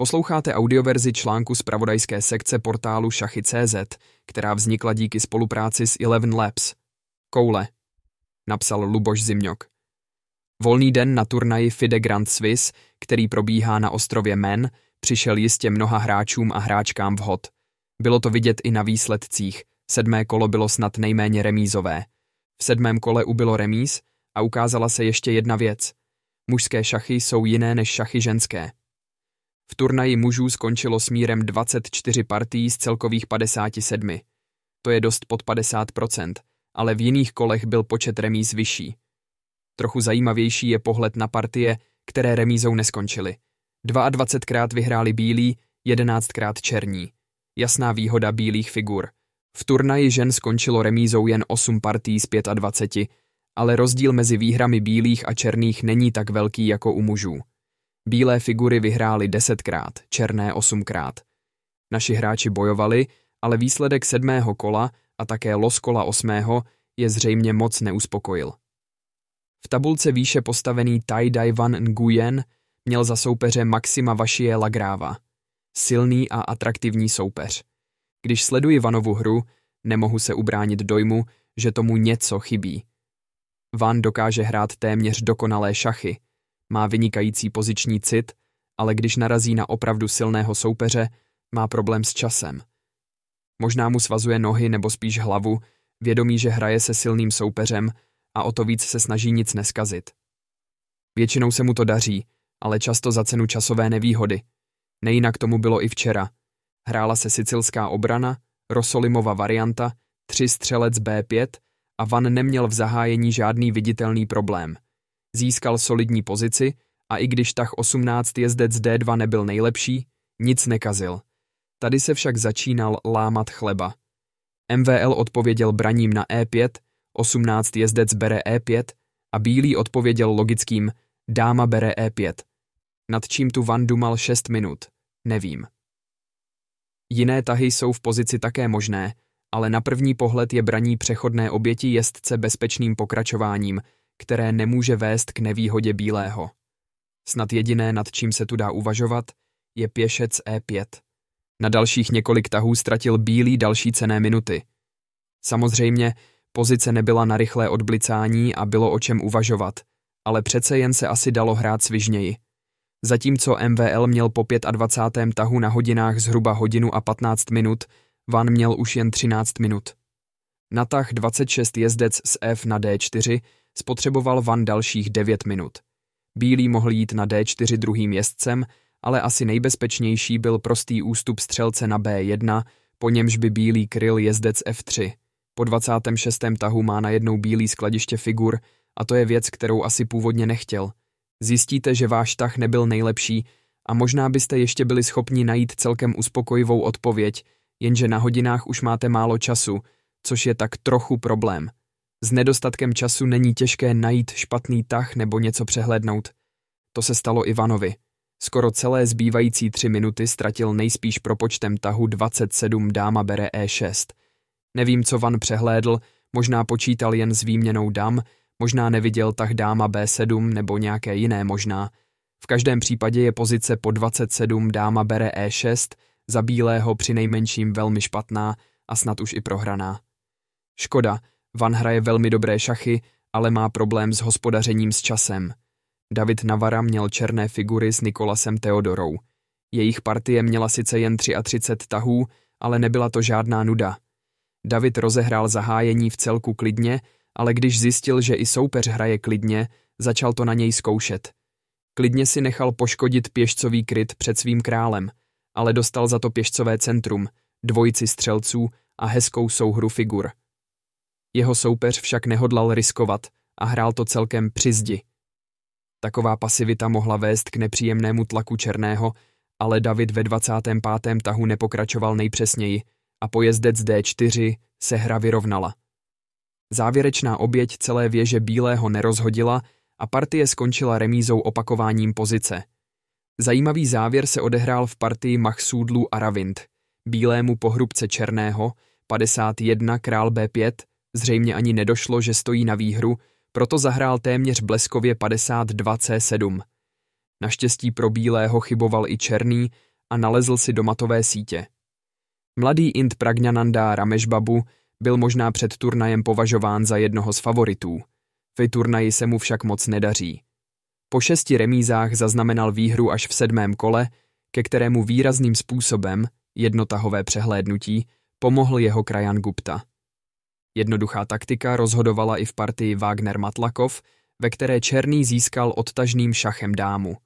Posloucháte audioverzi článku z pravodajské sekce portálu Šachy.cz, která vznikla díky spolupráci s Eleven Labs. Koule, napsal Luboš Zimňok. Volný den na turnaji FIDE Grand Swiss, který probíhá na ostrově Men, přišel jistě mnoha hráčům a hráčkám vhod. Bylo to vidět i na výsledcích, sedmé kolo bylo snad nejméně remízové. V sedmém kole ubylo remíz a ukázala se ještě jedna věc. Mužské šachy jsou jiné než šachy ženské. V turnaji mužů skončilo smírem 24 partií z celkových 57. To je dost pod 50%, ale v jiných kolech byl počet remíz vyšší. Trochu zajímavější je pohled na partie, které remízou neskončily. 22krát vyhráli bílí, 11krát černí. Jasná výhoda bílých figur. V turnaji žen skončilo remízou jen 8 partií z 25, ale rozdíl mezi výhrami bílých a černých není tak velký jako u mužů. Bílé figury vyhrály desetkrát, černé osmkrát. Naši hráči bojovali, ale výsledek sedmého kola a také los kola osmého je zřejmě moc neuspokojil. V tabulce výše postavený Tai Dai Van Nguyen měl za soupeře Maxima Vašie Lagráva. Silný a atraktivní soupeř. Když sleduji Vanovu hru, nemohu se ubránit dojmu, že tomu něco chybí. Van dokáže hrát téměř dokonalé šachy, má vynikající poziční cit, ale když narazí na opravdu silného soupeře, má problém s časem. Možná mu svazuje nohy nebo spíš hlavu, vědomí, že hraje se silným soupeřem a o to víc se snaží nic neskazit. Většinou se mu to daří, ale často za cenu časové nevýhody. Nejinak tomu bylo i včera. Hrála se sicilská obrana, Rosolimova varianta, tři střelec B5 a Van neměl v zahájení žádný viditelný problém – získal solidní pozici a i když tah 18 jezdec D2 nebyl nejlepší, nic nekazil. Tady se však začínal lámat chleba. MVL odpověděl braním na E5, 18 jezdec bere E5 a Bílý odpověděl logickým dáma bere E5. Nad čím tu Van dumal 6 minut, nevím. Jiné tahy jsou v pozici také možné, ale na první pohled je braní přechodné oběti jezdce bezpečným pokračováním, které nemůže vést k nevýhodě bílého. Snad jediné, nad čím se tu dá uvažovat, je pěšec E5. Na dalších několik tahů ztratil bílý další cené minuty. Samozřejmě, pozice nebyla na rychlé odblicání a bylo o čem uvažovat, ale přece jen se asi dalo hrát svižněji. Zatímco MVL měl po 25. tahu na hodinách zhruba hodinu a 15 minut, Van měl už jen 13 minut. Na tah 26 jezdec z F na D4 spotřeboval Van dalších 9 minut. Bílý mohl jít na D4 druhým jezdcem, ale asi nejbezpečnější byl prostý ústup střelce na B1, po němž by bílý kryl jezdec F3. Po 26. tahu má najednou bílý skladiště figur a to je věc, kterou asi původně nechtěl. Zjistíte, že váš tah nebyl nejlepší a možná byste ještě byli schopni najít celkem uspokojivou odpověď, jenže na hodinách už máte málo času, což je tak trochu problém. S nedostatkem času není těžké najít špatný tah nebo něco přehlednout. To se stalo Ivanovi. Skoro celé zbývající tři minuty ztratil nejspíš propočtem tahu 27 dáma bere E6. Nevím, co Van přehlédl, možná počítal jen s výměnou dam, možná neviděl tah dáma B7 nebo nějaké jiné možná. V každém případě je pozice po 27 dáma bere E6 za bílého přinejmenším velmi špatná a snad už i prohraná. Škoda, Van hraje velmi dobré šachy, ale má problém s hospodařením s časem. David Navara měl černé figury s Nikolasem Teodorou. Jejich partie měla sice jen 33 tahů, ale nebyla to žádná nuda. David rozehrál zahájení v celku klidně, ale když zjistil, že i soupeř hraje klidně, začal to na něj zkoušet. Klidně si nechal poškodit pěšcový kryt před svým králem, ale dostal za to pěšcové centrum, dvojici střelců a hezkou souhru figur. Jeho soupeř však nehodlal riskovat a hrál to celkem při zdi. Taková pasivita mohla vést k nepříjemnému tlaku Černého, ale David ve 25. tahu nepokračoval nejpřesněji a pojezdec D4 se hra vyrovnala. Závěrečná oběť celé věže Bílého nerozhodila a partie skončila remízou opakováním pozice. Zajímavý závěr se odehrál v partii Machsúdlu a Ravind. Bílému pohrubce Černého, 51 král B5, Zřejmě ani nedošlo, že stojí na výhru, proto zahrál téměř bleskově 52 C7. Naštěstí pro bílého chyboval i černý a nalezl si do matové sítě. Mladý Int Pragnananda Rameshbabu byl možná před turnajem považován za jednoho z favoritů. V turnaji se mu však moc nedaří. Po šesti remízách zaznamenal výhru až v sedmém kole, ke kterému výrazným způsobem, jednotahové přehlédnutí, pomohl jeho krajan Gupta. Jednoduchá taktika rozhodovala i v partii Wagner-Matlakov, ve které Černý získal odtažným šachem dámu.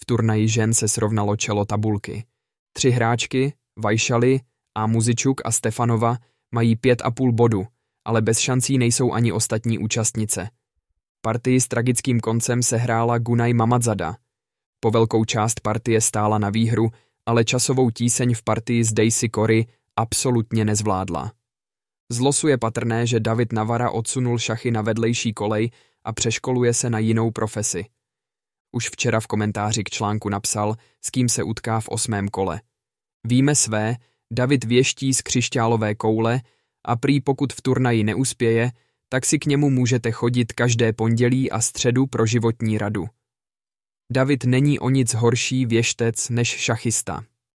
V turnaji žen se srovnalo čelo tabulky. Tři hráčky, Vajšaly, a Muzičuk a Stefanova, mají pět a půl bodu, ale bez šancí nejsou ani ostatní účastnice. Partii s tragickým koncem se hrála Gunaj Mamadzada. Po velkou část partie stála na výhru, ale časovou tíseň v partii s Daisy Cory absolutně nezvládla. Z losu je patrné, že David Navara odsunul šachy na vedlejší kolej a přeškoluje se na jinou profesi. Už včera v komentáři k článku napsal, s kým se utká v osmém kole. Víme své, David věští z křišťálové koule a prý pokud v turnaji neuspěje, tak si k němu můžete chodit každé pondělí a středu pro životní radu. David není o nic horší věštec než šachista.